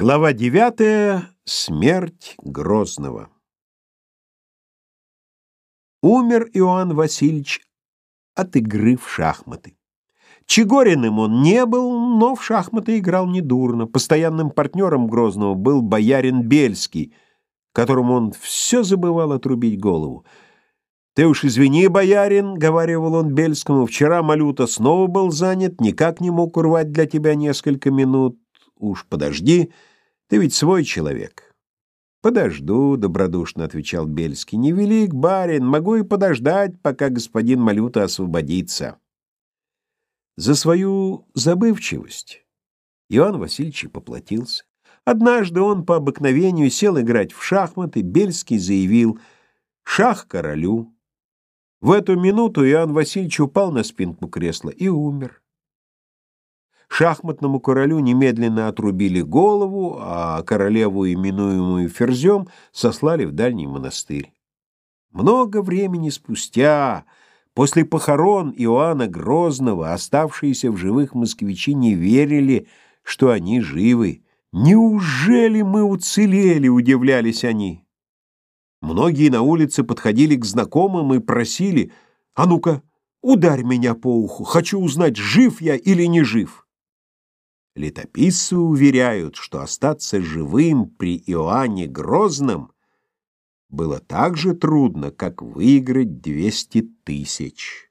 Глава девятая. Смерть Грозного. Умер Иоанн Васильевич от игры в шахматы. Чегориным он не был, но в шахматы играл недурно. Постоянным партнером Грозного был боярин Бельский, которому он все забывал отрубить голову. «Ты уж извини, боярин», — говаривал он Бельскому, — «вчера Малюта снова был занят, никак не мог урвать для тебя несколько минут. Уж подожди, ты ведь свой человек. Подожду, добродушно отвечал Бельский. Невелик барин, могу и подождать, пока господин Малюта освободится. За свою забывчивость Иван Васильевич поплатился. Однажды он по обыкновению сел играть в шахматы, Бельский заявил «Шах королю». В эту минуту Иоанн Васильевич упал на спинку кресла и умер. Шахматному королю немедленно отрубили голову, а королеву, именуемую Ферзем, сослали в дальний монастырь. Много времени спустя, после похорон Иоанна Грозного, оставшиеся в живых москвичи не верили, что они живы. «Неужели мы уцелели?» — удивлялись они. Многие на улице подходили к знакомым и просили, «А ну-ка, ударь меня по уху, хочу узнать, жив я или не жив». Летописцы уверяют, что остаться живым при Иоанне Грозном было так же трудно, как выиграть двести тысяч.